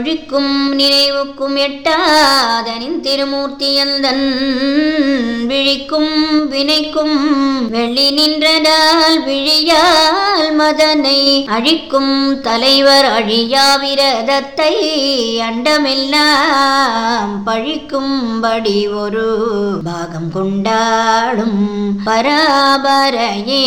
மொழிக்கும் நினைவுக்கும் எட்டாதனின் திருமூர்த்தியந்தன் விழிக்கும் வினைக்கும் வெள்ளி நின்றதால் விழியால் மதனை அழிக்கும் தலைவர் அழியாவிரதத்தை அண்டமெல்லாம் பழிக்கும்படி ஒரு பாகம் கொண்டாடும் பராபரையே.